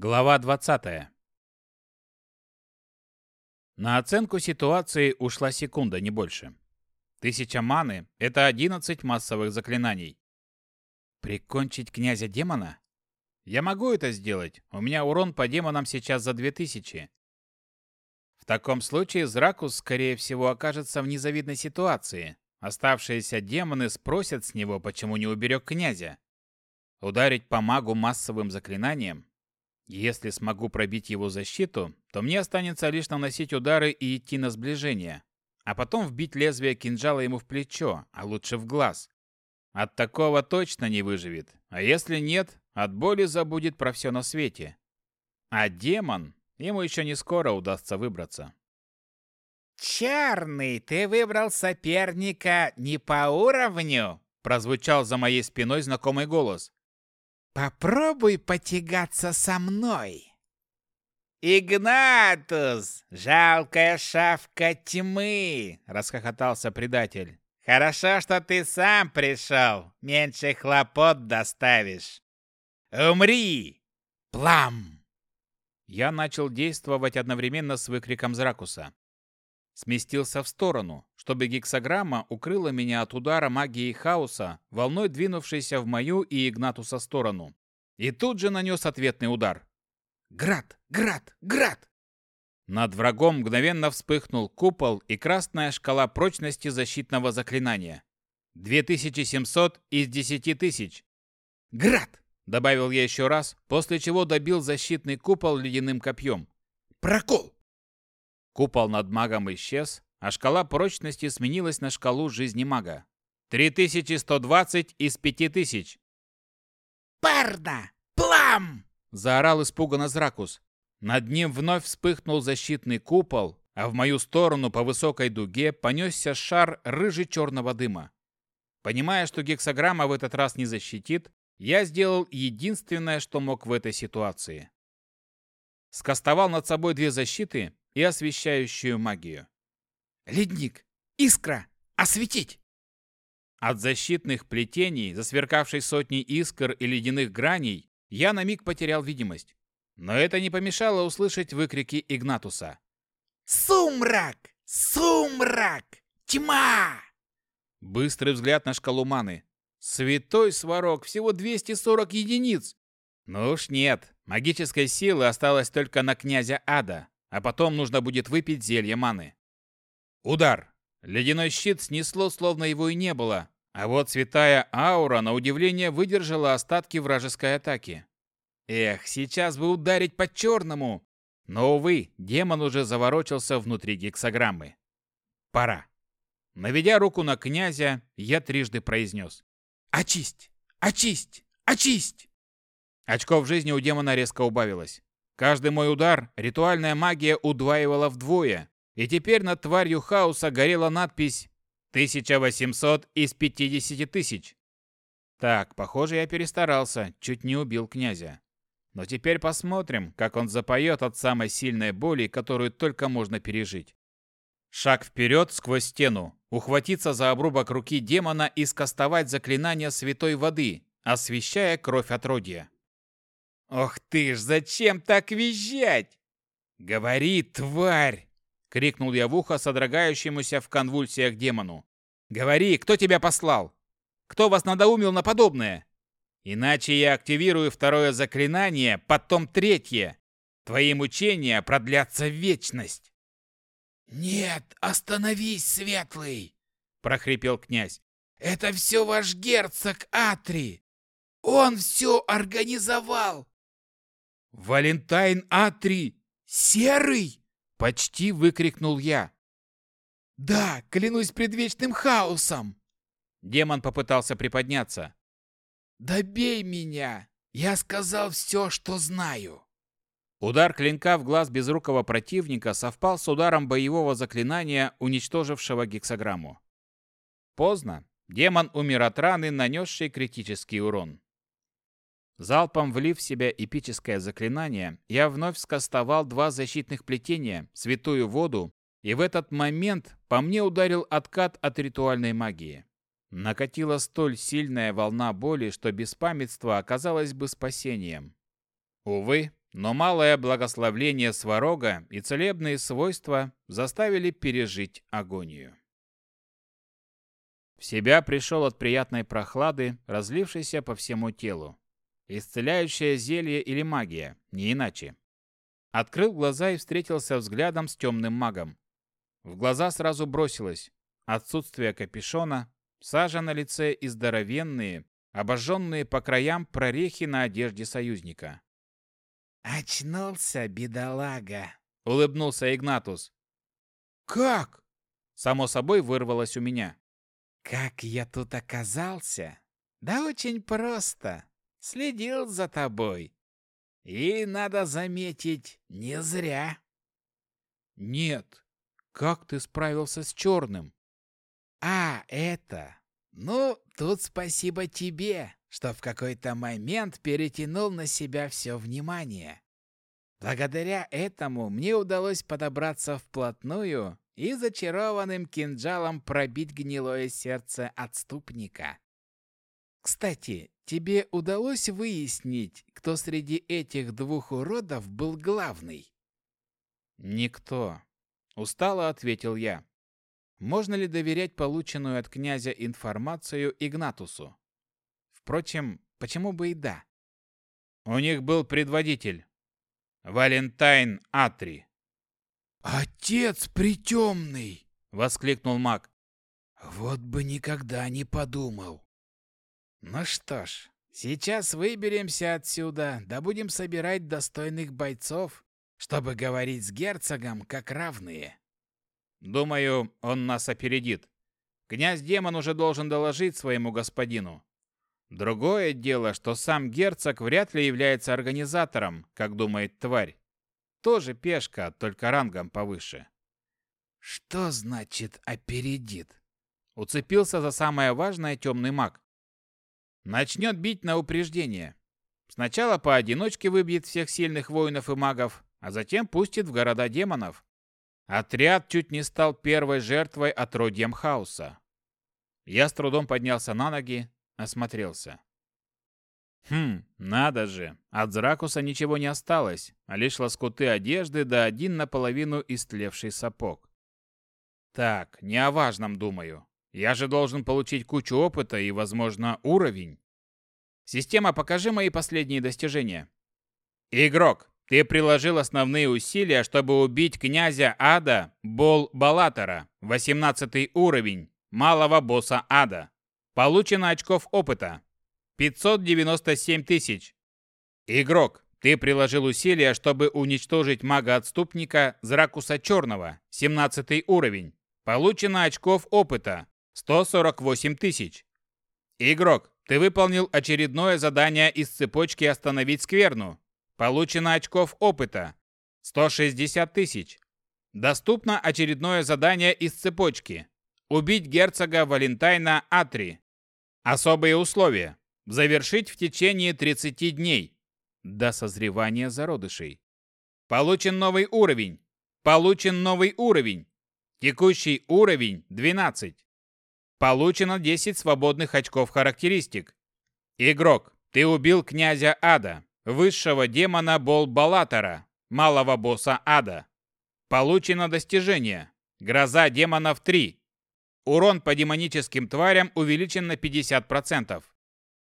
Глава 20. На оценку ситуации ушла секунда, не больше. Тысяча маны — это 11 массовых заклинаний. Прикончить князя-демона? Я могу это сделать. У меня урон по демонам сейчас за 2000. В таком случае Зракус, скорее всего, окажется в незавидной ситуации. Оставшиеся демоны спросят с него, почему не уберег князя. Ударить по магу массовым заклинанием если смогу пробить его защиту, то мне останется лишь наносить удары и идти на сближение, а потом вбить лезвие кинжала ему в плечо, а лучше в глаз. От такого точно не выживет, а если нет, от боли забудет про все на свете. А демон, ему еще не скоро удастся выбраться. «Чарный, ты выбрал соперника не по уровню?» прозвучал за моей спиной знакомый голос. Попробуй потягаться со мной. Игнатус, жалкая шавка тьмы, расхохотался предатель. Хорошо, что ты сам пришел, меньше хлопот доставишь. Умри! Плам! Я начал действовать одновременно с выкриком Зракуса. Сместился в сторону, чтобы гексограмма укрыла меня от удара магии хаоса, волной двинувшейся в мою и Игнатуса сторону. И тут же нанес ответный удар. Град! Град! Град! Над врагом мгновенно вспыхнул купол и красная шкала прочности защитного заклинания. 2700 из 10 тысяч. «Град!» — добавил я еще раз, после чего добил защитный купол ледяным копьем. «Прокол!» Купол над магом исчез, а шкала прочности сменилась на шкалу жизни мага. 3120 из 5000. «Парда! Плам!» – заорал испуганно Зракус. Над ним вновь вспыхнул защитный купол, а в мою сторону по высокой дуге понесся шар рыжий-черного дыма. Понимая, что гексограмма в этот раз не защитит, я сделал единственное, что мог в этой ситуации. Скостовал над собой две защиты и освещающую магию. «Ледник! Искра! Осветить!» От защитных плетений, засверкавшей сотней искр и ледяных граней, я на миг потерял видимость. Но это не помешало услышать выкрики Игнатуса. «Сумрак! Сумрак! Тьма!» Быстрый взгляд на шкалу маны. Святой сварог, всего 240 единиц. Ну уж нет, магической силы осталось только на князя Ада, а потом нужно будет выпить зелье маны. Удар. Ледяной щит снесло, словно его и не было, а вот святая аура, на удивление, выдержала остатки вражеской атаки. Эх, сейчас бы ударить по черному! Но, увы, демон уже заворочился внутри гексограммы. Пора. Наведя руку на князя, я трижды произнес. «Очисть! Очисть! Очисть!» Очков жизни у демона резко убавилось. Каждый мой удар ритуальная магия удваивала вдвое, и теперь над тварью хаоса горела надпись «1800 из 50 тысяч». Так, похоже, я перестарался, чуть не убил князя. Но теперь посмотрим, как он запоет от самой сильной боли, которую только можно пережить. Шаг вперед сквозь стену, ухватиться за обрубок руки демона и скостовать заклинание святой воды, освещая кровь отродья. «Ох ты ж, зачем так визжать?» «Говори, тварь!» — крикнул я в ухо содрогающемуся в конвульсиях демону. «Говори, кто тебя послал? Кто вас надоумил на подобное? Иначе я активирую второе заклинание, потом третье. Твои мучения продлятся в вечность». «Нет, остановись, Светлый!» — прохрипел князь. «Это все ваш герцог Атри! Он все организовал!» «Валентайн Атри! Серый!» Почти выкрикнул я. «Да, клянусь предвечным хаосом!» Демон попытался приподняться. «Добей меня! Я сказал все, что знаю!» Удар клинка в глаз безрукого противника совпал с ударом боевого заклинания, уничтожившего гексограмму. Поздно. Демон умер от раны, нанесшей критический урон. Залпом влив в себя эпическое заклинание, я вновь скостовал два защитных плетения, святую воду, и в этот момент по мне ударил откат от ритуальной магии. Накатила столь сильная волна боли, что беспамятство оказалось бы спасением. Увы, но малое благословление сварога и целебные свойства заставили пережить агонию. В себя пришел от приятной прохлады, разлившейся по всему телу. Исцеляющее зелье или магия, не иначе. Открыл глаза и встретился взглядом с темным магом. В глаза сразу бросилось отсутствие капюшона, сажа на лице и здоровенные, обожженные по краям прорехи на одежде союзника. «Очнулся, бедолага!» — улыбнулся Игнатус. «Как?» — само собой вырвалось у меня. «Как я тут оказался? Да очень просто. Следил за тобой. И, надо заметить, не зря». «Нет. Как ты справился с черным?» «А, это... Ну, тут спасибо тебе, что в какой-то момент перетянул на себя все внимание. Благодаря этому мне удалось подобраться вплотную и зачарованным кинжалом пробить гнилое сердце отступника. Кстати, тебе удалось выяснить, кто среди этих двух уродов был главный? Никто, устало ответил я. Можно ли доверять полученную от князя информацию Игнатусу? Впрочем, почему бы и да? У них был предводитель. Валентайн Атри. «Отец притемный!» — воскликнул маг. «Вот бы никогда не подумал!» «Ну что ж, сейчас выберемся отсюда, да будем собирать достойных бойцов, чтобы говорить с герцогом как равные». Думаю, он нас опередит. Князь-демон уже должен доложить своему господину. Другое дело, что сам герцог вряд ли является организатором, как думает тварь. Тоже пешка, только рангом повыше. Что значит опередит? Уцепился за самое важное темный маг. Начнет бить на упреждение. Сначала поодиночке выбьет всех сильных воинов и магов, а затем пустит в города демонов. Отряд чуть не стал первой жертвой отродьем хаоса. Я с трудом поднялся на ноги, осмотрелся. Хм, надо же, от Зракуса ничего не осталось, а лишь лоскуты одежды да один наполовину истлевший сапог. Так, не о важном думаю. Я же должен получить кучу опыта и, возможно, уровень. Система, покажи мои последние достижения. Игрок, ты приложил основные усилия, чтобы убить князя Ада Бол Балатора, 18 уровень, малого босса Ада. Получено очков опыта. 597 тысяч. Игрок, ты приложил усилия, чтобы уничтожить мага-отступника Зракуса Черного, 17 уровень. Получено очков опыта. 148 тысяч. Игрок, ты выполнил очередное задание из цепочки «Остановить скверну», Получено очков опыта. 160 тысяч. Доступно очередное задание из цепочки. Убить герцога Валентайна Атри. Особые условия. Завершить в течение 30 дней. До созревания зародышей. Получен новый уровень. Получен новый уровень. Текущий уровень 12. Получено 10 свободных очков характеристик. Игрок, ты убил князя Ада высшего демона Болбалатора, малого босса ада. Получено достижение. Гроза демонов 3. Урон по демоническим тварям увеличен на 50%.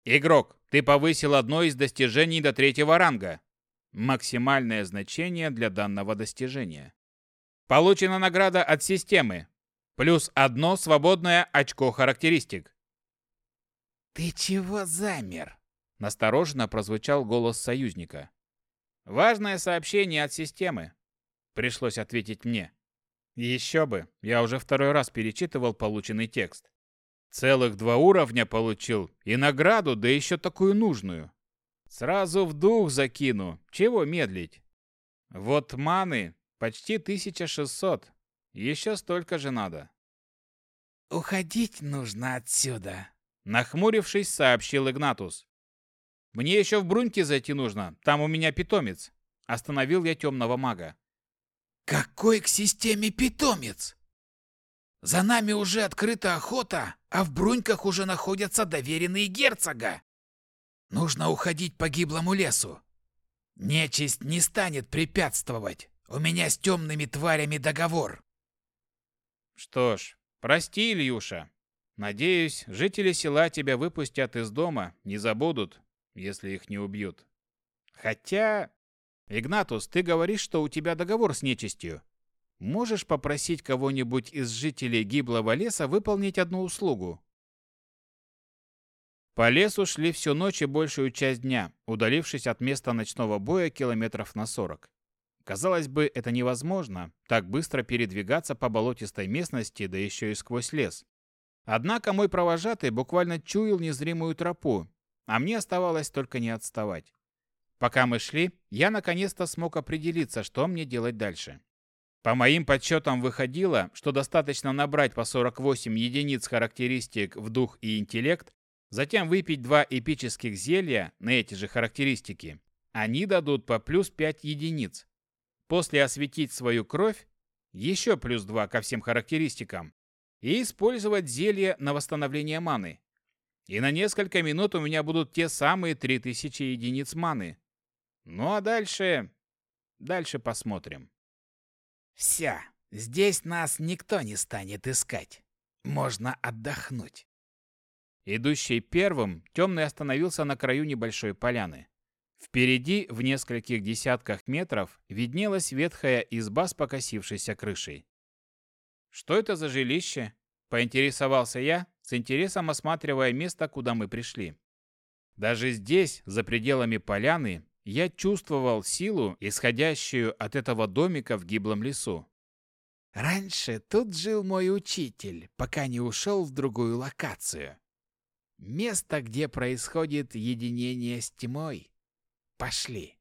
Игрок, ты повысил одно из достижений до третьего ранга. Максимальное значение для данного достижения. Получена награда от системы. Плюс одно свободное очко характеристик. «Ты чего замер?» Настороженно прозвучал голос союзника. «Важное сообщение от системы», — пришлось ответить мне. Еще бы, я уже второй раз перечитывал полученный текст. Целых два уровня получил и награду, да еще такую нужную. Сразу в дух закину, чего медлить? Вот маны почти 1600, еще столько же надо. «Уходить нужно отсюда», — нахмурившись, сообщил Игнатус. Мне еще в Бруньке зайти нужно, там у меня питомец. Остановил я темного мага. Какой к системе питомец? За нами уже открыта охота, а в Бруньках уже находятся доверенные герцога. Нужно уходить по гиблому лесу. Нечисть не станет препятствовать. У меня с темными тварями договор. Что ж, прости, Ильюша. Надеюсь, жители села тебя выпустят из дома, не забудут, если их не убьют. Хотя... Игнатус, ты говоришь, что у тебя договор с нечистью. Можешь попросить кого-нибудь из жителей гиблого леса выполнить одну услугу? По лесу шли всю ночь и большую часть дня, удалившись от места ночного боя километров на 40. Казалось бы, это невозможно, так быстро передвигаться по болотистой местности, да еще и сквозь лес. Однако мой провожатый буквально чуял незримую тропу, а мне оставалось только не отставать. Пока мы шли, я наконец-то смог определиться, что мне делать дальше. По моим подсчетам выходило, что достаточно набрать по 48 единиц характеристик в дух и интеллект, Затем выпить два эпических зелья на эти же характеристики. Они дадут по плюс 5 единиц. После осветить свою кровь, еще плюс 2 ко всем характеристикам. И использовать зелье на восстановление маны. И на несколько минут у меня будут те самые 3000 единиц маны. Ну а дальше... Дальше посмотрим. Все, здесь нас никто не станет искать. Можно отдохнуть. Идущий первым, темный остановился на краю небольшой поляны. Впереди, в нескольких десятках метров, виднелась ветхая изба с покосившейся крышей. «Что это за жилище?» – поинтересовался я, с интересом осматривая место, куда мы пришли. Даже здесь, за пределами поляны, я чувствовал силу, исходящую от этого домика в гиблом лесу. «Раньше тут жил мой учитель, пока не ушел в другую локацию. Место, где происходит единение с тьмой. Пошли.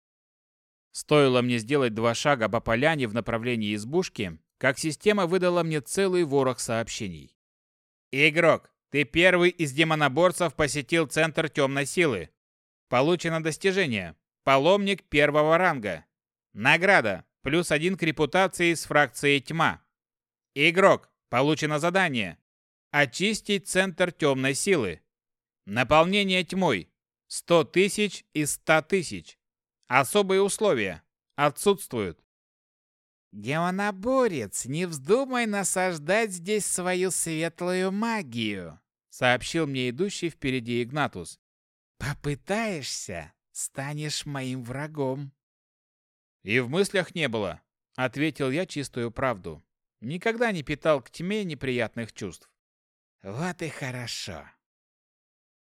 Стоило мне сделать два шага по поляне в направлении избушки, как система выдала мне целый ворох сообщений. «Игрок, ты первый из демоноборцев посетил Центр Темной Силы. Получено достижение. Паломник первого ранга. Награда. Плюс один к репутации с фракцией Тьма. Игрок, получено задание. Очистить Центр Темной Силы. Наполнение тьмой. 100 тысяч из 100 тысяч. Особые условия. Отсутствуют. «Демоноборец, не вздумай насаждать здесь свою светлую магию», сообщил мне идущий впереди Игнатус. «Попытаешься, станешь моим врагом». «И в мыслях не было», — ответил я чистую правду. Никогда не питал к тьме неприятных чувств. «Вот и хорошо.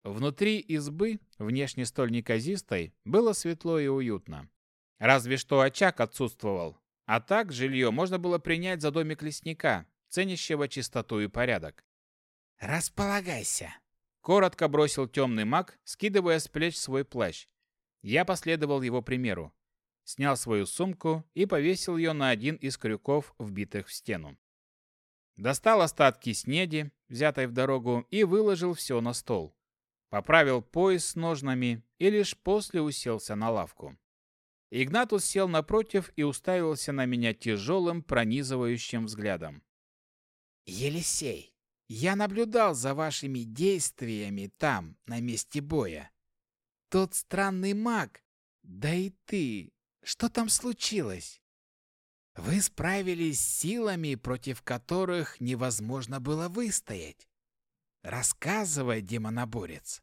Внутри избы, внешне столь неказистой, было светло и уютно. Разве что очаг отсутствовал. А так жилье можно было принять за домик лесника, ценящего чистоту и порядок. «Располагайся!» Коротко бросил темный маг, скидывая с плеч свой плащ. Я последовал его примеру. Снял свою сумку и повесил ее на один из крюков, вбитых в стену. Достал остатки снеди, взятой в дорогу, и выложил все на стол поправил пояс с ножнами и лишь после уселся на лавку. Игнатус сел напротив и уставился на меня тяжелым, пронизывающим взглядом. «Елисей, я наблюдал за вашими действиями там, на месте боя. Тот странный маг, да и ты, что там случилось? Вы справились с силами, против которых невозможно было выстоять. Рассказывай, демоноборец.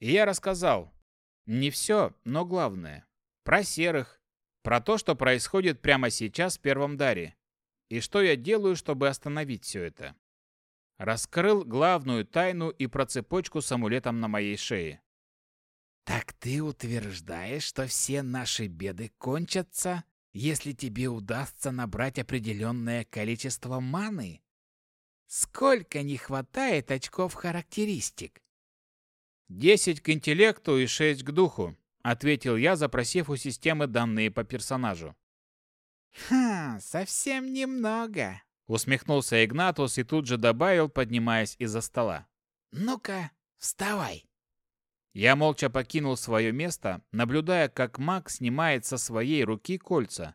И я рассказал. Не все, но главное. Про серых, про то, что происходит прямо сейчас в первом даре, и что я делаю, чтобы остановить все это. Раскрыл главную тайну и про цепочку с амулетом на моей шее. «Так ты утверждаешь, что все наши беды кончатся, если тебе удастся набрать определенное количество маны?» Сколько не хватает очков характеристик? «Десять к интеллекту и шесть к духу», — ответил я, запросив у системы данные по персонажу. «Ха, совсем немного», — усмехнулся Игнатус и тут же добавил, поднимаясь из-за стола. «Ну-ка, вставай». Я молча покинул свое место, наблюдая, как маг снимает со своей руки кольца.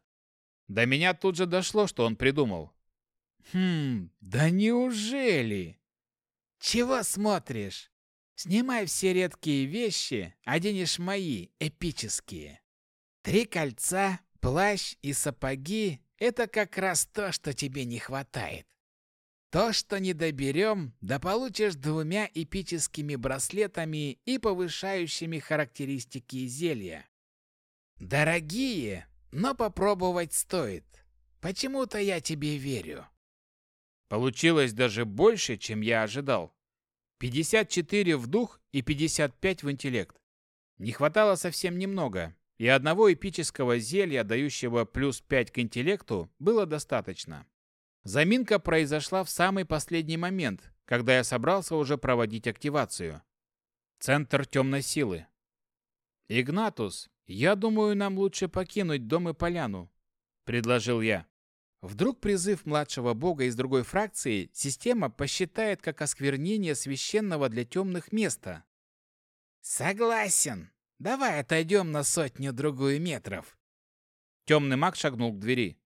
До меня тут же дошло, что он придумал. Хм, да неужели? Чего смотришь? Снимай все редкие вещи, оденешь мои, эпические. Три кольца, плащ и сапоги — это как раз то, что тебе не хватает. То, что не доберем, да получишь двумя эпическими браслетами и повышающими характеристики зелья. Дорогие, но попробовать стоит. Почему-то я тебе верю. Получилось даже больше, чем я ожидал. 54 в дух и 55 в интеллект. Не хватало совсем немного, и одного эпического зелья, дающего плюс 5 к интеллекту, было достаточно. Заминка произошла в самый последний момент, когда я собрался уже проводить активацию. Центр темной силы. «Игнатус, я думаю, нам лучше покинуть дом и поляну», — предложил я. Вдруг призыв младшего бога из другой фракции система посчитает как осквернение священного для темных места. Согласен. Давай отойдем на сотню-другую метров. Темный маг шагнул к двери.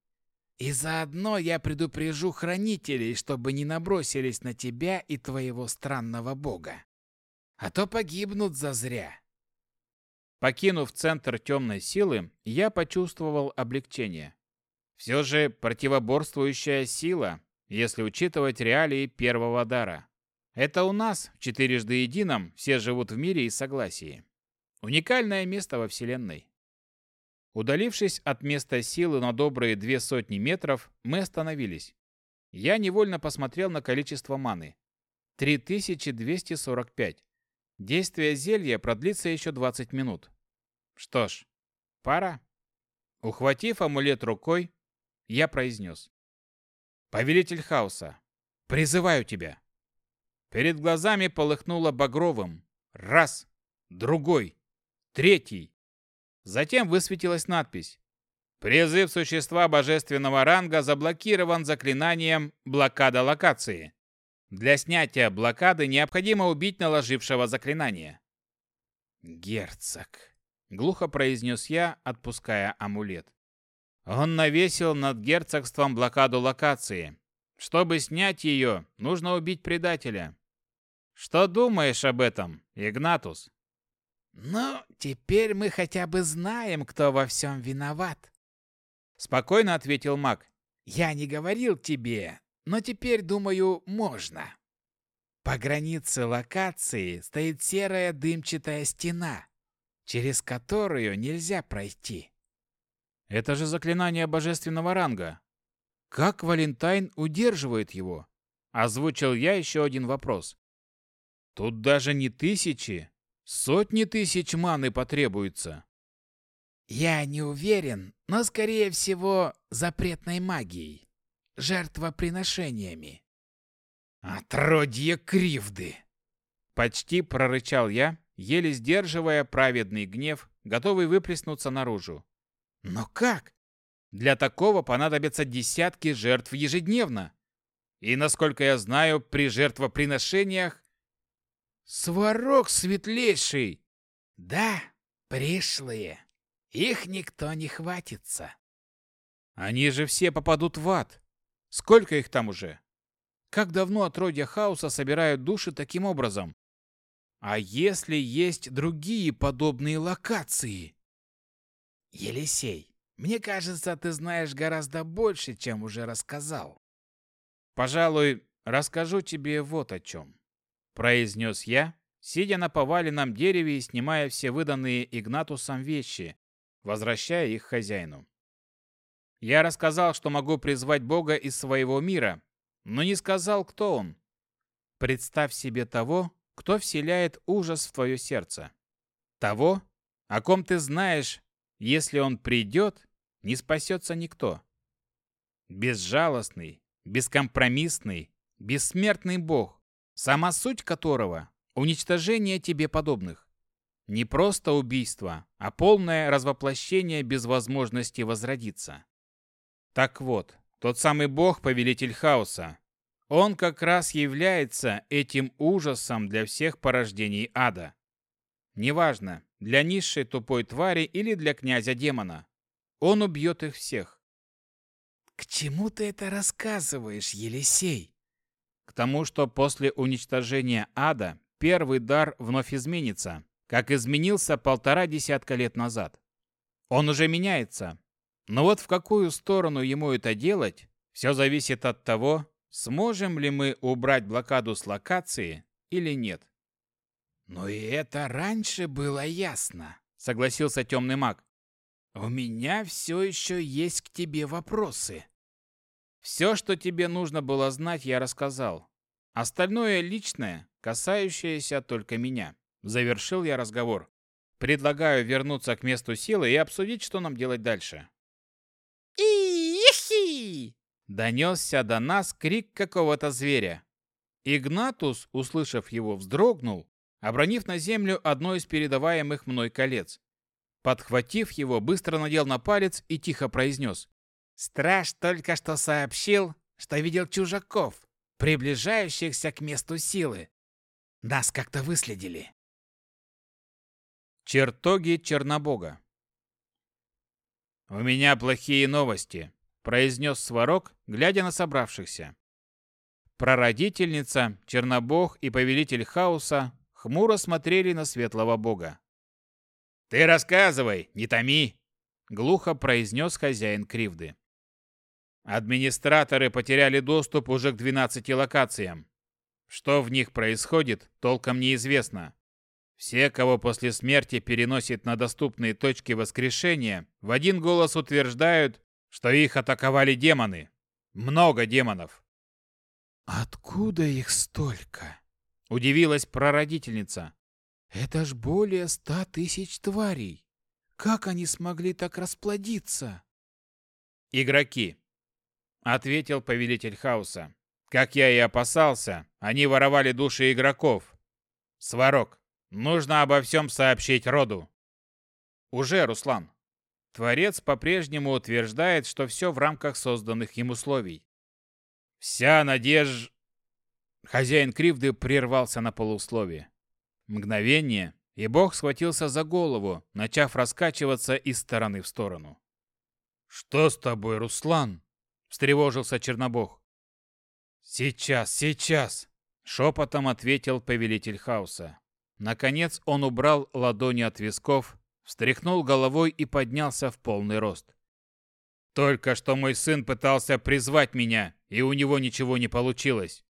И заодно я предупрежу хранителей, чтобы не набросились на тебя и твоего странного бога. А то погибнут зазря. Покинув центр темной силы, я почувствовал облегчение. Все же противоборствующая сила, если учитывать реалии первого дара. Это у нас, в четырежды едином, все живут в мире и согласии. Уникальное место во Вселенной. Удалившись от места силы на добрые две сотни метров, мы остановились. Я невольно посмотрел на количество маны. 3245. Действие зелья продлится еще 20 минут. Что ж, пора. Ухватив амулет рукой, я произнес. «Повелитель хаоса, призываю тебя!» Перед глазами полыхнуло багровым. Раз, другой, третий. Затем высветилась надпись. Призыв существа божественного ранга заблокирован заклинанием «Блокада локации». Для снятия блокады необходимо убить наложившего заклинание. «Герцог», — глухо произнес я, отпуская амулет. Он навесил над герцогством блокаду локации. Чтобы снять ее, нужно убить предателя. Что думаешь об этом, Игнатус? Ну, теперь мы хотя бы знаем, кто во всем виноват. Спокойно ответил маг. Я не говорил тебе, но теперь, думаю, можно. По границе локации стоит серая дымчатая стена, через которую нельзя пройти. Это же заклинание божественного ранга. Как Валентайн удерживает его? Озвучил я еще один вопрос. Тут даже не тысячи, сотни тысяч маны потребуется. Я не уверен, но скорее всего запретной магией, жертвоприношениями. Отродье кривды! Почти прорычал я, еле сдерживая праведный гнев, готовый выплеснуться наружу. Но как? Для такого понадобятся десятки жертв ежедневно. И, насколько я знаю, при жертвоприношениях... Сварог светлейший! Да, пришлые. Их никто не хватится. Они же все попадут в ад. Сколько их там уже? Как давно отродья хаоса собирают души таким образом? А если есть другие подобные локации? Елисей, мне кажется, ты знаешь гораздо больше, чем уже рассказал. Пожалуй, расскажу тебе вот о чем. Произнес я, сидя на поваленном дереве и снимая все выданные Игнатусом вещи, возвращая их хозяину. Я рассказал, что могу призвать Бога из своего мира, но не сказал, кто он. Представь себе того, кто вселяет ужас в твое сердце. Того, о ком ты знаешь, если он придет, не спасется никто. Безжалостный, бескомпромиссный, бессмертный Бог, сама суть которого – уничтожение тебе подобных. Не просто убийство, а полное развоплощение без возможности возродиться. Так вот, тот самый Бог, повелитель хаоса, он как раз является этим ужасом для всех порождений ада. Неважно, для низшей тупой твари или для князя демона. Он убьет их всех. К чему ты это рассказываешь, Елисей? К тому, что после уничтожения ада первый дар вновь изменится, как изменился полтора десятка лет назад. Он уже меняется. Но вот в какую сторону ему это делать, все зависит от того, сможем ли мы убрать блокаду с локации или нет. «Но и это раньше было ясно», — согласился темный маг. «У меня все еще есть к тебе вопросы». «Все, что тебе нужно было знать, я рассказал. Остальное личное, касающееся только меня». Завершил я разговор. Предлагаю вернуться к месту силы и обсудить, что нам делать дальше. «И-хи!» Донесся до нас крик какого-то зверя. Игнатус, услышав его, вздрогнул, обронив на землю одно из передаваемых мной колец. Подхватив его, быстро надел на палец и тихо произнес. «Страж только что сообщил, что видел чужаков, приближающихся к месту силы. Нас как-то выследили». Чертоги Чернобога «У меня плохие новости», — произнес Сварог, глядя на собравшихся. Прародительница, Чернобог и Повелитель Хаоса хмуро смотрели на Светлого Бога. «Ты рассказывай, не томи!» — глухо произнес хозяин Кривды. Администраторы потеряли доступ уже к 12 локациям. Что в них происходит, толком неизвестно. Все, кого после смерти переносит на доступные точки воскрешения, в один голос утверждают, что их атаковали демоны. Много демонов. «Откуда их столько?» – удивилась прародительница. «Это ж более ста тысяч тварей. Как они смогли так расплодиться?» «Игроки», – ответил повелитель хаоса. «Как я и опасался, они воровали души игроков. Сварог, Нужно обо всем сообщить роду. Уже, Руслан. Творец по-прежнему утверждает, что все в рамках созданных им условий. Вся надежда... Хозяин Кривды прервался на полусловие. Мгновение, и Бог схватился за голову, начав раскачиваться из стороны в сторону. «Что с тобой, Руслан?» — встревожился Чернобог. «Сейчас, сейчас!» — шепотом ответил повелитель хаоса. Наконец он убрал ладони от висков, встряхнул головой и поднялся в полный рост. «Только что мой сын пытался призвать меня, и у него ничего не получилось.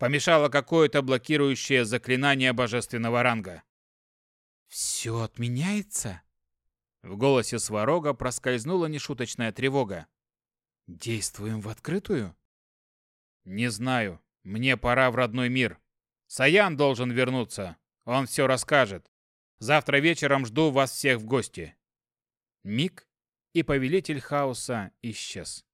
Помешало какое-то блокирующее заклинание божественного ранга». «Все отменяется?» В голосе Сварога проскользнула нешуточная тревога. «Действуем в открытую?» «Не знаю. Мне пора в родной мир. Саян должен вернуться. Он все расскажет. Завтра вечером жду вас всех в гости. Миг, и повелитель хаоса исчез.